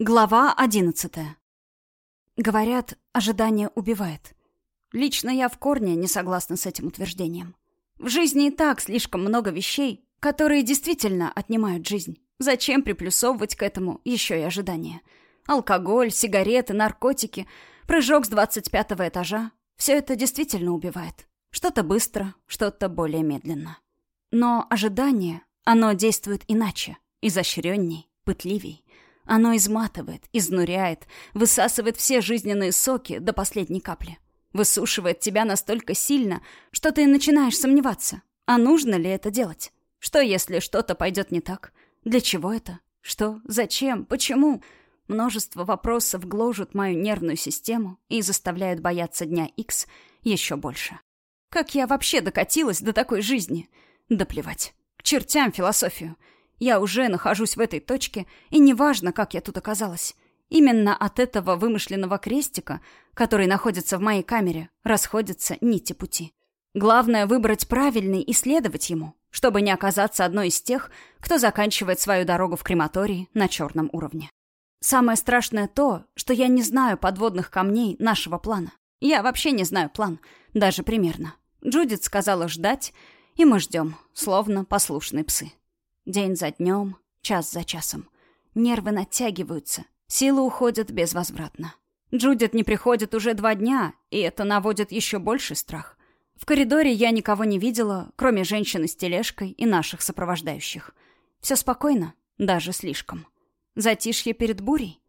Глава одиннадцатая. Говорят, ожидание убивает. Лично я в корне не согласна с этим утверждением. В жизни и так слишком много вещей, которые действительно отнимают жизнь. Зачем приплюсовывать к этому еще и ожидание? Алкоголь, сигареты, наркотики, прыжок с двадцать пятого этажа — все это действительно убивает. Что-то быстро, что-то более медленно. Но ожидание, оно действует иначе, изощренней, пытливей. Оно изматывает, изнуряет, высасывает все жизненные соки до последней капли. Высушивает тебя настолько сильно, что ты начинаешь сомневаться, а нужно ли это делать? Что, если что-то пойдет не так? Для чего это? Что? Зачем? Почему? Множество вопросов гложут мою нервную систему и заставляют бояться дня X еще больше. Как я вообще докатилась до такой жизни? Да плевать. К чертям философию. Я уже нахожусь в этой точке, и неважно, как я тут оказалась. Именно от этого вымышленного крестика, который находится в моей камере, расходятся нити пути. Главное — выбрать правильный и следовать ему, чтобы не оказаться одной из тех, кто заканчивает свою дорогу в крематории на черном уровне. Самое страшное то, что я не знаю подводных камней нашего плана. Я вообще не знаю план, даже примерно. Джудит сказала ждать, и мы ждем, словно послушные псы. День за днем, час за часом. Нервы натягиваются, силы уходят безвозвратно. Джудит не приходит уже два дня, и это наводит еще больший страх. В коридоре я никого не видела, кроме женщины с тележкой и наших сопровождающих. Все спокойно, даже слишком. Затишье перед бурей.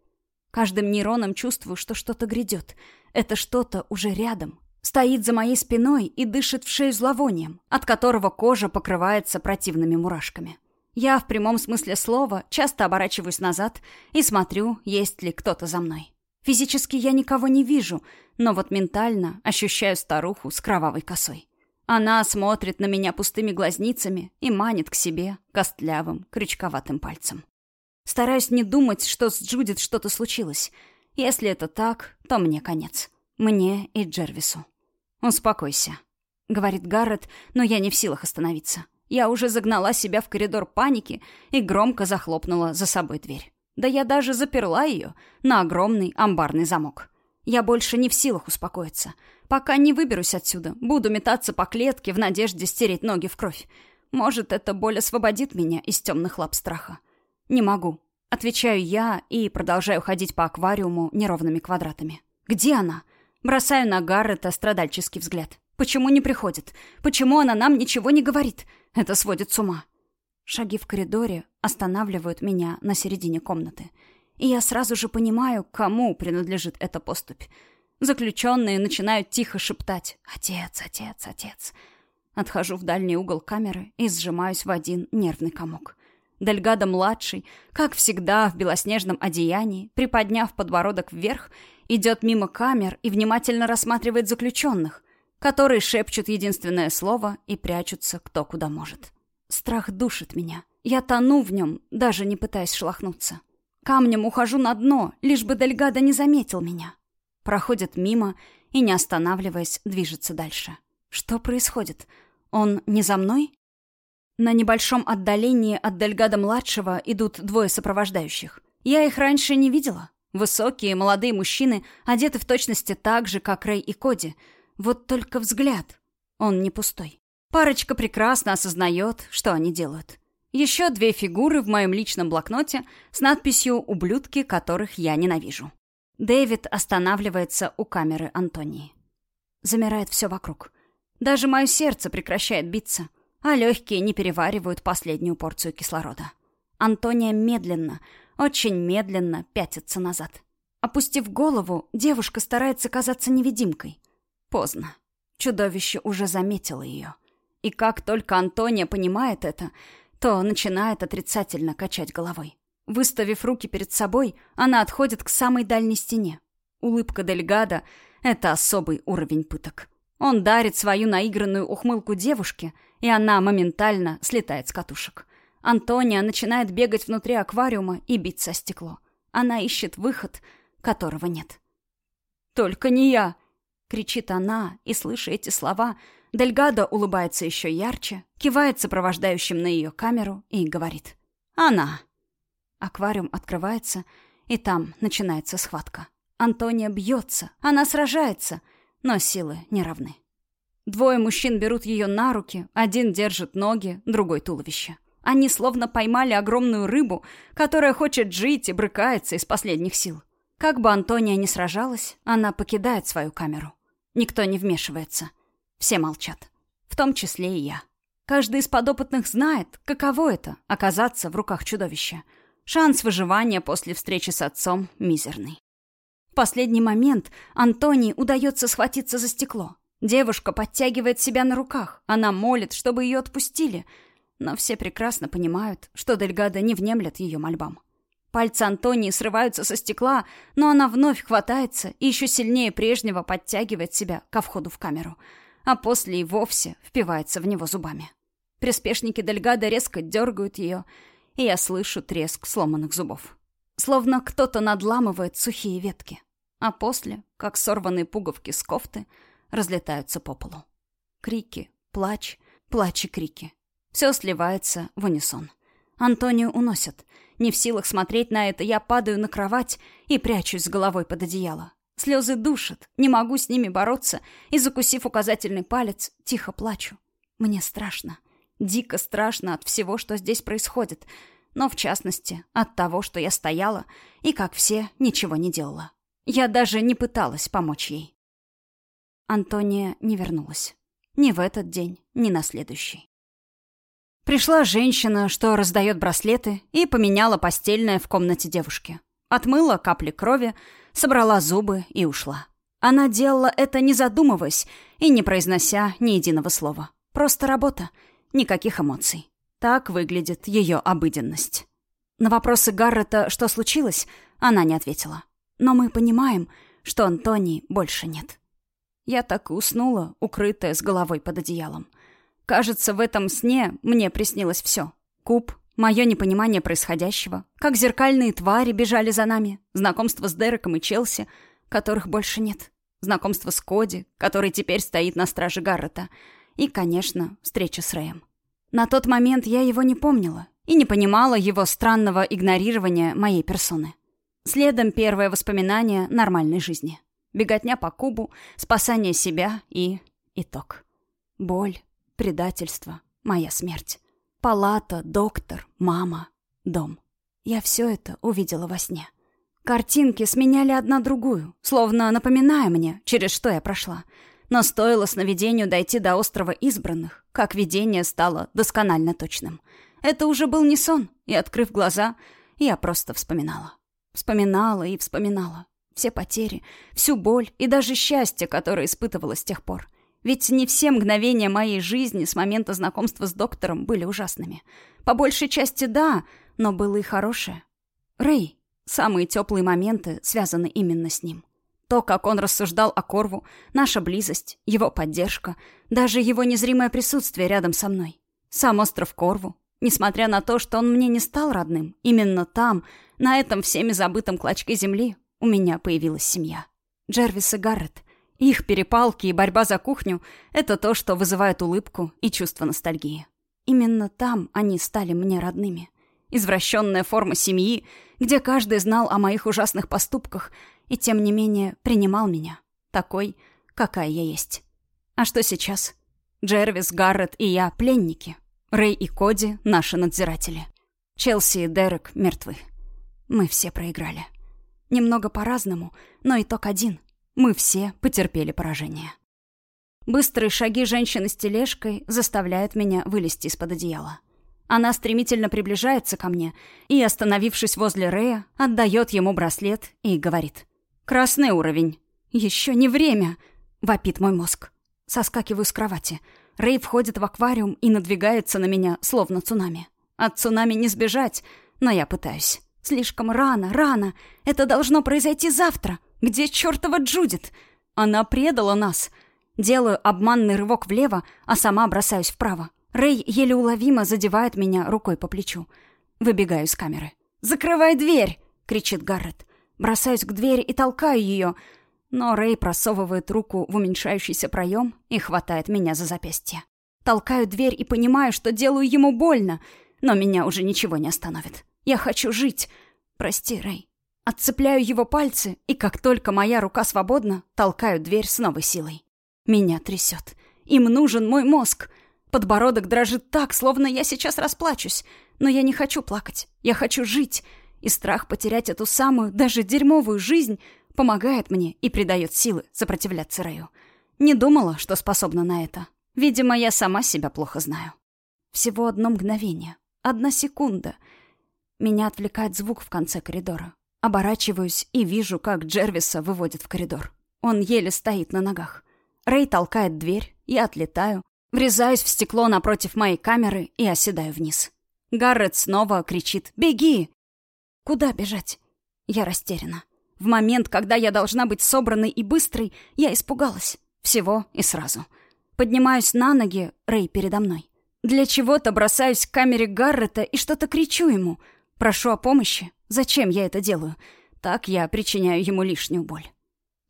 Каждым нейроном чувствую, что что-то грядет. Это что-то уже рядом. Стоит за моей спиной и дышит в шею зловонием, от которого кожа покрывается противными мурашками. Я в прямом смысле слова часто оборачиваюсь назад и смотрю, есть ли кто-то за мной. Физически я никого не вижу, но вот ментально ощущаю старуху с кровавой косой. Она смотрит на меня пустыми глазницами и манит к себе костлявым, крючковатым пальцем. Стараюсь не думать, что с Джудит что-то случилось. Если это так, то мне конец. Мне и Джервису. «Успокойся», — говорит Гаррет, но я не в силах остановиться. Я уже загнала себя в коридор паники и громко захлопнула за собой дверь. Да я даже заперла ее на огромный амбарный замок. Я больше не в силах успокоиться. Пока не выберусь отсюда, буду метаться по клетке в надежде стереть ноги в кровь. Может, эта боль освободит меня из темных лап страха. Не могу. Отвечаю я и продолжаю ходить по аквариуму неровными квадратами. Где она? Бросаю на Гаррета страдальческий взгляд. Почему не приходит? Почему она нам ничего не говорит? Это сводит с ума. Шаги в коридоре останавливают меня на середине комнаты. И я сразу же понимаю, кому принадлежит эта поступь. Заключенные начинают тихо шептать «Отец, отец, отец». Отхожу в дальний угол камеры и сжимаюсь в один нервный комок. Дельгадо-младший, как всегда в белоснежном одеянии, приподняв подбородок вверх, идет мимо камер и внимательно рассматривает заключенных, которые шепчут единственное слово и прячутся кто куда может. Страх душит меня. Я тону в нем, даже не пытаясь шлахнуться. Камнем ухожу на дно, лишь бы Дельгадо не заметил меня. Проходит мимо и, не останавливаясь, движется дальше. Что происходит? Он не за мной? На небольшом отдалении от Дельгада-младшего идут двое сопровождающих. Я их раньше не видела. Высокие, молодые мужчины, одеты в точности так же, как Рэй и Коди — вот только взгляд. Он не пустой. Парочка прекрасно осознает, что они делают. Еще две фигуры в моем личном блокноте с надписью «Ублюдки, которых я ненавижу». Дэвид останавливается у камеры Антонии. Замирает все вокруг. Даже мое сердце прекращает биться, а легкие не переваривают последнюю порцию кислорода. Антония медленно, очень медленно пятится назад. Опустив голову, девушка старается казаться невидимкой. Поздно. Чудовище уже заметило ее. И как только Антония понимает это, то начинает отрицательно качать головой. Выставив руки перед собой, она отходит к самой дальней стене. Улыбка Дельгада — это особый уровень пыток. Он дарит свою наигранную ухмылку девушке, и она моментально слетает с катушек. Антония начинает бегать внутри аквариума и биться о стекло. Она ищет выход, которого нет. «Только не я!» — кричит она, и, слыша эти слова, Дельгадо улыбается еще ярче, кивает сопровождающим на ее камеру и говорит «Она». Аквариум открывается, И там начинается схватка. Антония бьется, она сражается, но силы не равны. Двое мужчин берут ее на руки, один держит ноги, другой туловище. Они словно поймали огромную рыбу, которая хочет жить и брыкается из последних сил. Как бы Антония ни сражалась, она покидает свою камеру. Никто не вмешивается. Все молчат. В том числе и я. Каждый из подопытных знает, каково это — оказаться в руках чудовища. Шанс выживания после встречи с отцом мизерный. В последний момент Антонии удается схватиться за стекло. Девушка подтягивает себя на руках. Она молит, чтобы ее отпустили. Но все прекрасно понимают, что Дельгада не внемлет ее мольбам. Пальцы Антонии срываются со стекла, но она вновь хватается и еще сильнее прежнего подтягивает себя ко входу в камеру. А после и вовсе впивается в него зубами. Приспешники Дельгада резко дергают ее, и я слышу треск сломанных зубов. Словно кто-то надламывает сухие ветки. А после, как сорванные пуговки с кофты, разлетаются по полу. Крики, плач, плач и крики. Все сливается в унисон. Антонию уносят. Не в силах смотреть на это, я падаю на кровать и прячусь с головой под одеяло. Слезы душат, не могу с ними бороться, и, закусив указательный палец, тихо плачу. Мне страшно. Дико страшно от всего, что здесь происходит, но, в частности, от того, что я стояла и, как все, ничего не делала. Я даже не пыталась помочь ей. Антония не вернулась. Ни в этот день, ни на следующий. Пришла женщина, что раздает браслеты, и поменяла постельное в комнате девушки. Отмыла капли крови, собрала зубы и ушла. Она делала это не задумываясь и не произнося ни единого слова. Просто работа, никаких эмоций. Так выглядит ее обыденность. На вопросы Гаррета, что случилось, она не ответила. Но мы понимаем, что Антонии больше нет. Я так и уснула, укрытая с головой под одеялом. Кажется, в этом сне мне приснилось все. Куб, мое непонимание происходящего, как зеркальные твари бежали за нами, знакомство с Дереком и Челси, которых больше нет, знакомство с Коди, который теперь стоит на страже Гаррета, и, конечно, встреча с Рэем. На тот момент я его не помнила и не понимала его странного игнорирования моей персоны. Следом первое воспоминание нормальной жизни. Беготня по кубу, спасание себя и... итог. Боль, предательство, моя смерть. Палата, доктор, мама, дом. Я все это увидела во сне. Картинки сменяли одна другую, словно напоминая мне, через что я прошла. Но стоило сновидению дойти до острова избранных, как видение стало досконально точным. Это уже был не сон, и, открыв глаза, я просто вспоминала. Вспоминала и вспоминала. Все потери, всю боль и даже счастье, которое испытывала с тех пор. Ведь не все мгновения моей жизни с момента знакомства с доктором были ужасными. По большей части да, но было и хорошее. Рэй. Самые теплые моменты связаны именно с ним. То, как он рассуждал о Корву, наша близость, его поддержка, даже его незримое присутствие рядом со мной. Сам остров Корву, несмотря на то, что он мне не стал родным, именно там, на этом всеми забытом клочке земли, у меня появилась семья. Джервис и Гаррет, их перепалки и борьба за кухню — это то, что вызывает улыбку и чувство ностальгии. Именно там они стали мне родными. Извращенная форма семьи, где каждый знал о моих ужасных поступках и, тем не менее, принимал меня. Такой, какая я есть. А что сейчас? Джервис, Гаррет и я — пленники. Рэй и Коди — наши надзиратели. Челси и Дерек мертвы. Мы все проиграли. Немного по-разному, но итог один. Мы все потерпели поражение. Быстрые шаги женщины с тележкой заставляют меня вылезти из-под одеяла. Она стремительно приближается ко мне и, остановившись возле Рея, отдает ему браслет и говорит. «Красный уровень. Еще не время!» — вопит мой мозг. Соскакиваю с кровати. Рэй входит в аквариум и надвигается на меня, словно цунами. От цунами не сбежать, но я пытаюсь. Слишком рано, рано. Это должно произойти завтра. Где чертова Джудит? Она предала нас. Делаю обманный рывок влево, а сама бросаюсь вправо. Рэй еле уловимо задевает меня рукой по плечу. Выбегаю из камеры. «Закрывай дверь!» — кричит Гаррет. Бросаюсь к двери и толкаю ее, но Рэй просовывает руку в уменьшающийся проем и хватает меня за запястье. Толкаю дверь и понимаю, что делаю ему больно, но меня уже ничего не остановит. Я хочу жить. Прости, Рэй. Отцепляю его пальцы, и как только моя рука свободна, толкаю дверь с новой силой. Меня трясет. Им нужен мой мозг. Подбородок дрожит так, словно я сейчас расплачусь. Но я не хочу плакать. Я хочу жить. И страх потерять эту самую, даже дерьмовую жизнь помогает мне и придает силы сопротивляться Рэю. Не думала, что способна на это. Видимо, я сама себя плохо знаю. Всего одно мгновение. Одна секунда. Меня отвлекает звук в конце коридора. Оборачиваюсь и вижу, как Джервиса выводит в коридор. Он еле стоит на ногах. Рэй толкает дверь, я отлетаю, врезаюсь в стекло напротив моей камеры и оседаю вниз. Гаррет снова кричит «Беги!». Куда бежать? Я растеряна. В момент, когда я должна быть собранной и быстрой, я испугалась. Всего и сразу. Поднимаюсь на ноги, Рэй передо мной. Для чего-то бросаюсь к камере Гаррета и что-то кричу ему. Прошу о помощи. Зачем я это делаю? Так я причиняю ему лишнюю боль.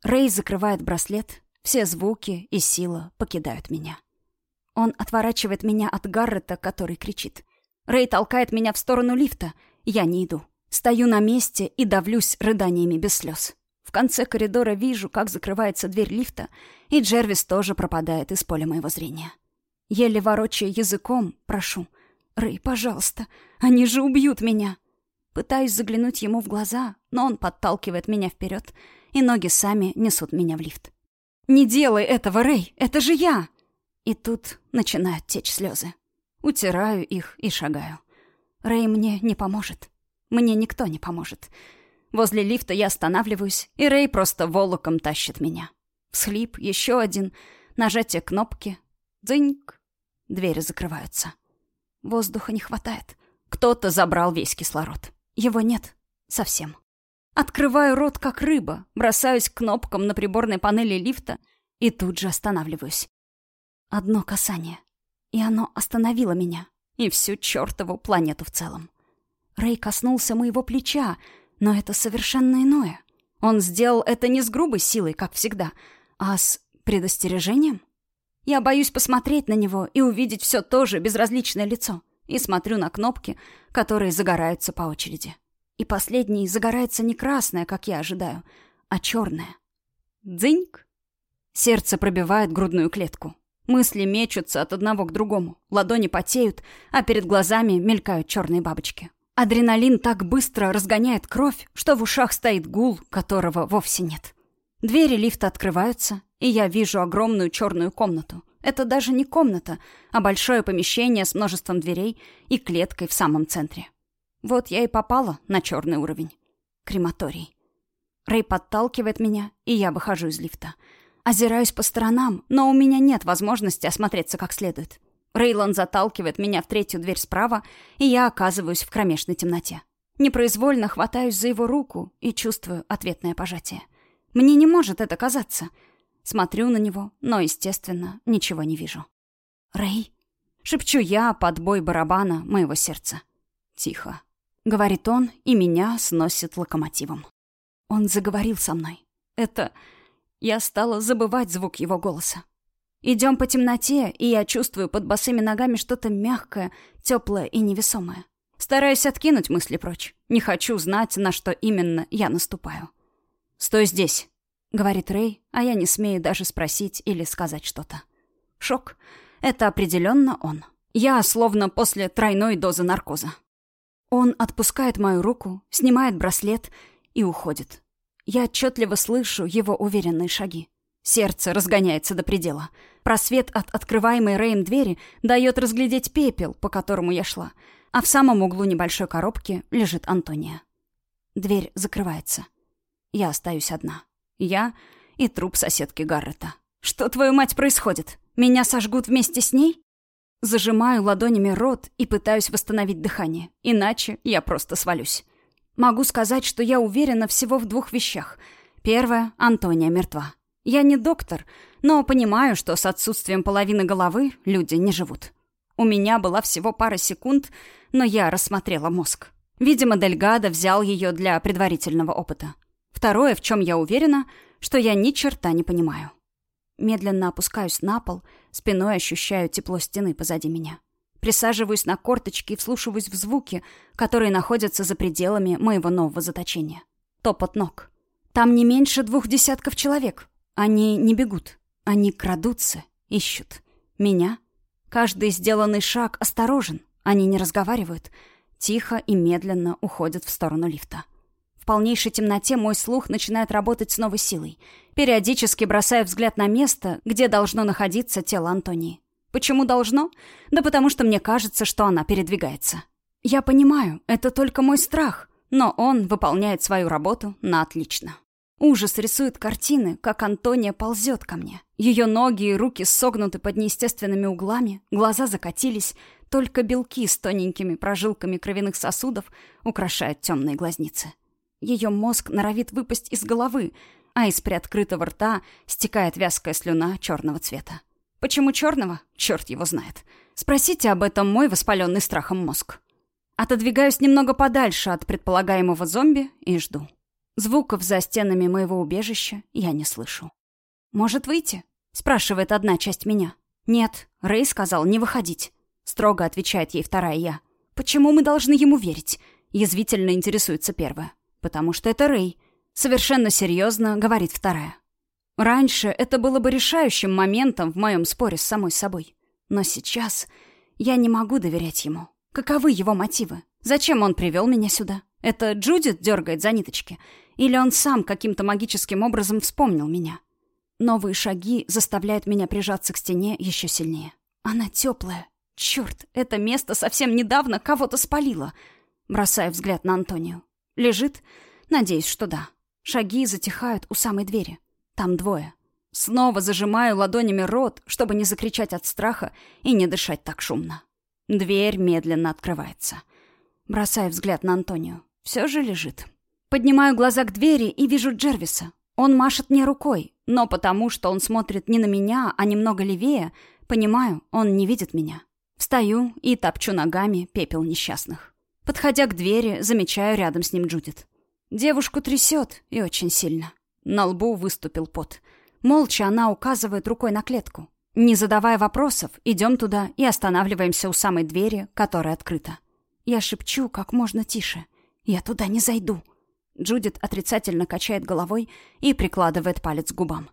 Рэй закрывает браслет. Все звуки и сила покидают меня. Он отворачивает меня от Гаррета, который кричит. Рэй толкает меня в сторону лифта. Я не иду. Стою на месте и давлюсь рыданиями без слез. В конце коридора вижу, как закрывается дверь лифта, и Джервис тоже пропадает из поля моего зрения. Еле ворочая языком, прошу. «Рэй, пожалуйста, они же убьют меня!» Пытаюсь заглянуть ему в глаза, но он подталкивает меня вперед, и ноги сами несут меня в лифт. «Не делай этого, Рэй! Это же я!» И тут начинают течь слезы. Утираю их и шагаю. Рэй мне не поможет. Мне никто не поможет. Возле лифта я останавливаюсь, и Рэй просто волоком тащит меня. Всхлип, еще один, нажатие кнопки. Дзыньк. Двери закрываются. Воздуха не хватает. Кто-то забрал весь кислород. Его нет. Совсем. Открываю рот, как рыба, бросаюсь к кнопкам на приборной панели лифта и тут же останавливаюсь. Одно касание. И оно остановило меня. И всю чертову планету в целом. Рэй коснулся моего плеча, но это совершенно иное. Он сделал это не с грубой силой, как всегда, а с предостережением. Я боюсь посмотреть на него и увидеть все то же безразличное лицо. И смотрю на кнопки, которые загораются по очереди. И последний загорается не красное, как я ожидаю, а черное. Дзыньк. Сердце пробивает грудную клетку. Мысли мечутся от одного к другому. Ладони потеют, а перед глазами мелькают черные бабочки. Адреналин так быстро разгоняет кровь, что в ушах стоит гул, которого вовсе нет. Двери лифта открываются, и я вижу огромную черную комнату. Это даже не комната, а большое помещение с множеством дверей и клеткой в самом центре. Вот я и попала на черный уровень. Крематорий. Рэй подталкивает меня, и я выхожу из лифта. Озираюсь по сторонам, но у меня нет возможности осмотреться как следует. Рейлон заталкивает меня в третью дверь справа, и я оказываюсь в кромешной темноте. Непроизвольно хватаюсь за его руку и чувствую ответное пожатие. Мне не может это казаться. Смотрю на него, но, естественно, ничего не вижу. «Рэй?» — шепчу я под бой барабана моего сердца. «Тихо», — говорит он, и меня сносит локомотивом. Он заговорил со мной. Это... Я стала забывать звук его голоса. Идем по темноте, и я чувствую под босыми ногами что-то мягкое, теплое и невесомое. Стараюсь откинуть мысли прочь. Не хочу знать, на что именно я наступаю. «Стой здесь», — говорит Рэй, а я не смею даже спросить или сказать что-то. Шок. Это определенно он. Я словно после тройной дозы наркоза. Он отпускает мою руку, снимает браслет и уходит. Я отчетливо слышу его уверенные шаги. Сердце разгоняется до предела. Просвет от открываемой Рэем двери дает разглядеть пепел, по которому я шла, а в самом углу небольшой коробки лежит Антония. Дверь закрывается. Я остаюсь одна. Я и труп соседки Гаррета. Что, твою мать, происходит? Меня сожгут вместе с ней? Зажимаю ладонями рот и пытаюсь восстановить дыхание. Иначе я просто свалюсь. Могу сказать, что я уверена всего в двух вещах. Первое — Антония мертва. Я не доктор, но понимаю, что с отсутствием половины головы люди не живут. У меня была всего пара секунд, но я рассмотрела мозг. Видимо, Дельгадо взял ее для предварительного опыта. Второе, в чем я уверена, что я ни черта не понимаю. Медленно опускаюсь на пол, спиной ощущаю тепло стены позади меня. Присаживаюсь на корточки и вслушиваюсь в звуки, которые находятся за пределами моего нового заточения. топот ног. Там не меньше двух десятков человек. Они не бегут. Они крадутся, ищут. Меня. Каждый сделанный шаг осторожен. Они не разговаривают. Тихо и медленно уходят в сторону лифта. Полнейшей темноте мой слух начинает работать с новой силой. Периодически бросаю взгляд на место, где должно находиться тело Антонии. Почему должно? Да потому что мне кажется, что она передвигается. Я понимаю, это только мой страх, но он выполняет свою работу на отлично. Ужас рисует картины, как Антония ползет ко мне. Ее ноги и руки согнуты под неестественными углами, глаза закатились, только белки с тоненькими прожилками кровяных сосудов украшают темные глазницы. Ее мозг норовит выпасть из головы, а из приоткрытого рта стекает вязкая слюна черного цвета. Почему черного? Черт его знает. Спросите об этом мой воспаленный страхом мозг. Отодвигаюсь немного подальше от предполагаемого зомби и жду. Звуков за стенами моего убежища я не слышу. «Может выйти?» — спрашивает одна часть меня. «Нет», — Рэй сказал не выходить. Строго отвечает ей вторая я. «Почему мы должны ему верить?» Язвительно интересуется первая. «Потому что это Рэй». Совершенно серьезно говорит вторая. Раньше это было бы решающим моментом в моем споре с самой собой. Но сейчас я не могу доверять ему. Каковы его мотивы? Зачем он привел меня сюда? Это Джудит дергает за ниточки? Или он сам каким-то магическим образом вспомнил меня? Новые шаги заставляют меня прижаться к стене еще сильнее. Она теплая. Черт, это место совсем недавно кого-то спалило. Бросаю взгляд на Антонию. Лежит? Надеюсь, что да. Шаги затихают у самой двери. Там двое. Снова зажимаю ладонями рот, чтобы не закричать от страха и не дышать так шумно. Дверь медленно открывается. Бросаю взгляд на Антонию. Все же лежит. Поднимаю глаза к двери и вижу Джервиса. Он машет мне рукой, но потому, что он смотрит не на меня, а немного левее, понимаю, он не видит меня. Встаю и топчу ногами пепел несчастных. Подходя к двери, замечаю рядом с ним Джудит. Девушку трясет, и очень сильно. На лбу выступил пот. Молча она указывает рукой на клетку. Не задавая вопросов, идем туда и останавливаемся у самой двери, которая открыта. Я шепчу как можно тише. «Я туда не зайду». Джудит отрицательно качает головой и прикладывает палец к губам.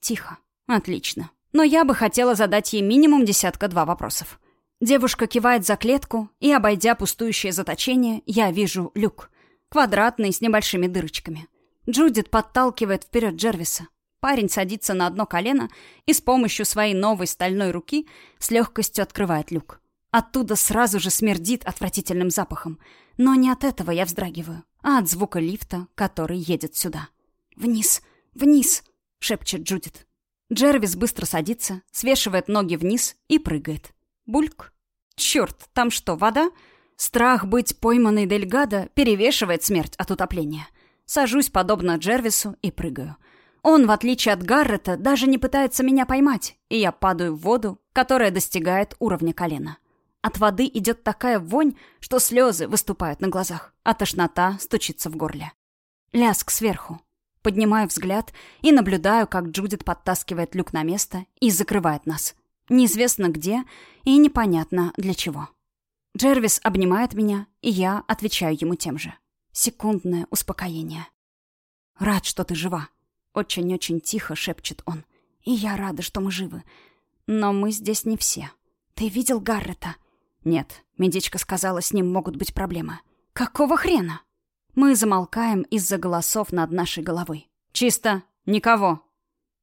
Тихо. Отлично. Но я бы хотела задать ей минимум десятка-два вопросов. Девушка кивает за клетку, и, обойдя пустующее заточение, я вижу люк. Квадратный, с небольшими дырочками. Джудит подталкивает вперед Джервиса. Парень садится на одно колено и с помощью своей новой стальной руки с легкостью открывает люк. Оттуда сразу же смердит отвратительным запахом. Но не от этого я вздрагиваю а от звука лифта, который едет сюда. «Вниз! Вниз!» — шепчет Джудит. Джервис быстро садится, свешивает ноги вниз и прыгает. Бульк. Черт, там что, вода? Страх быть пойманной Дельгадо перевешивает смерть от утопления. Сажусь, подобно Джервису, и прыгаю. Он, в отличие от Гаррета, даже не пытается меня поймать, и я падаю в воду, которая достигает уровня колена. От воды идет такая вонь, что слезы выступают на глазах, а тошнота стучится в горле. Ляск сверху. Поднимаю взгляд и наблюдаю, как Джудит подтаскивает люк на место и закрывает нас. Неизвестно где и непонятно для чего. Джервис обнимает меня, и я отвечаю ему тем же. Секундное успокоение. «Рад, что ты жива», — очень-очень тихо шепчет он. «И я рада, что мы живы. Но мы здесь не все. Ты видел Гаррета?» Нет, медичка сказала, с ним могут быть проблемы. Какого хрена? Мы замолкаем из-за голосов над нашей головой. Чисто. Никого.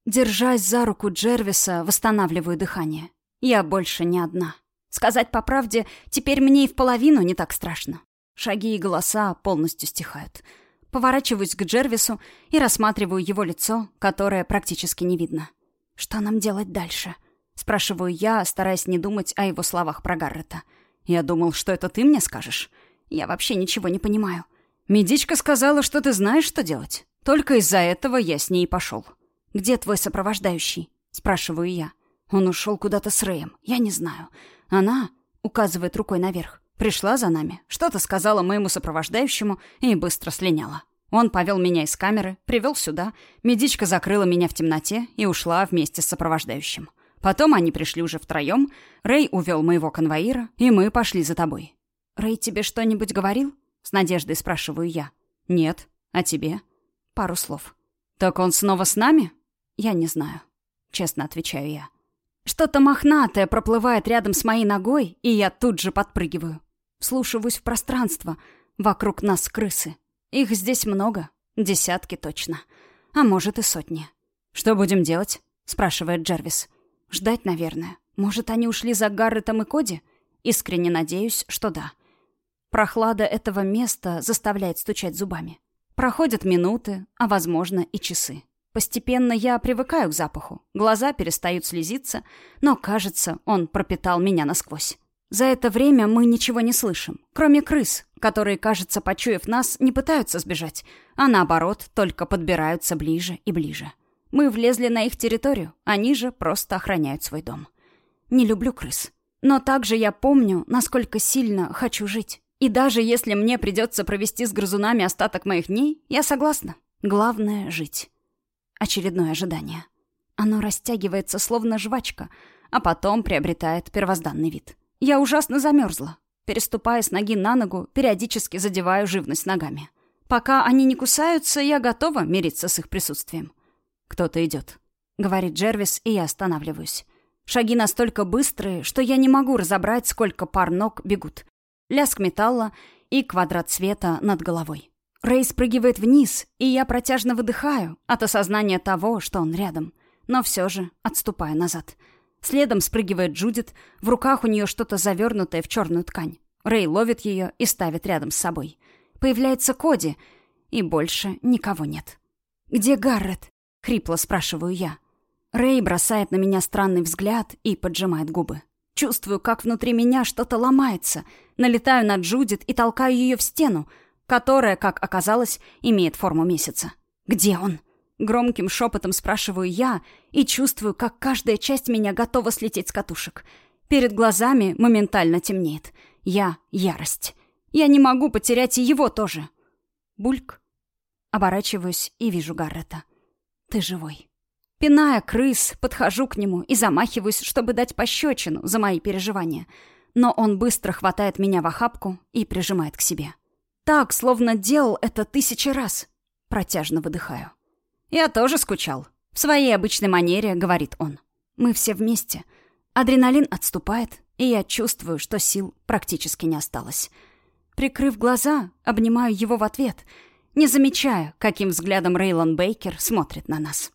Держась за руку Джервиса, восстанавливаю дыхание. Я больше не одна. Сказать по правде, теперь мне и в половину не так страшно. Шаги и голоса полностью стихают. Поворачиваюсь к Джервису и рассматриваю его лицо, которое практически не видно. Что нам делать дальше? — Спрашиваю я, стараясь не думать о его словах про Гаррета. «Я думал, что это ты мне скажешь. Я вообще ничего не понимаю. Медичка сказала, что ты знаешь, что делать. Только из-за этого я с ней пошел». «Где твой сопровождающий?» — спрашиваю я. Он ушел куда-то с Рэем. Я не знаю. Она, указывает рукой наверх, пришла за нами, что-то сказала моему сопровождающему и быстро слиняла. Он повел меня из камеры, привел сюда. Медичка закрыла меня в темноте и ушла вместе с сопровождающим. Потом они пришли уже втроем. Рэй увел моего конвоира, и мы пошли за тобой. «Рэй тебе что-нибудь говорил?» — с надеждой спрашиваю я. «Нет. А тебе?» пару слов. «Так он снова с нами?» «Я не знаю», — честно отвечаю я. Что-то мохнатое проплывает рядом с моей ногой, и я тут же подпрыгиваю. Вслушиваюсь в пространство. Вокруг нас крысы. Их здесь много. Десятки точно. А может и сотни. «Что будем делать?» — спрашивает Джервис. «Ждать, наверное. Может, они ушли за Гарретом и Коди? Искренне надеюсь, что да. Прохлада этого места заставляет стучать зубами. Проходят минуты, а, возможно, и часы. Постепенно я привыкаю к запаху. Глаза перестают слезиться, но, кажется, он пропитал меня насквозь. За это время мы ничего не слышим, кроме крыс, которые, кажется, почуяв нас, не пытаются сбежать, а наоборот, только подбираются ближе и ближе. Мы влезли на их территорию, они же просто охраняют свой дом. Не люблю крыс. Но также я помню, насколько сильно хочу жить. И даже если мне придется провести с грызунами остаток моих дней, я согласна. Главное — жить. Очередное ожидание. Оно растягивается, словно жвачка, а потом приобретает первозданный вид. Я ужасно замерзла. Переступая с ноги на ногу, периодически задеваю живность ногами. Пока они не кусаются, я готова мириться с их присутствием. «Кто-то идет», — говорит Джервис, и я останавливаюсь. Шаги настолько быстрые, что я не могу разобрать, сколько пар ног бегут. Лязг металла и квадрат света над головой. Рэй спрыгивает вниз, и я протяжно выдыхаю от осознания того, что он рядом. Но все же отступаю назад. Следом спрыгивает Джудит, в руках у нее что-то завернутое в черную ткань. Рэй ловит ее и ставит рядом с собой. Появляется Коди, и больше никого нет. «Где Гаррет?» — хрипло спрашиваю я. Рэй бросает на меня странный взгляд и поджимает губы. Чувствую, как внутри меня что-то ломается. Налетаю на Джудит и толкаю ее в стену, которая, как оказалось, имеет форму месяца. «Где он?» Громким шепотом спрашиваю я и чувствую, как каждая часть меня готова слететь с катушек. Перед глазами моментально темнеет. Я — ярость. Я не могу потерять и его тоже. Бульк. Оборачиваюсь и вижу Гаррета. Ты живой. Пиная крыс, подхожу к нему и замахиваюсь, чтобы дать пощечину за мои переживания. Но он быстро хватает меня в охапку и прижимает к себе. Так, словно делал это тысячи раз. Протяжно выдыхаю. «Я тоже скучал. В своей обычной манере», — говорит он. «Мы все вместе. Адреналин отступает, и я чувствую, что сил практически не осталось. Прикрыв глаза, обнимаю его в ответ, не замечая, каким взглядом Рейлон Бейкер смотрит на нас».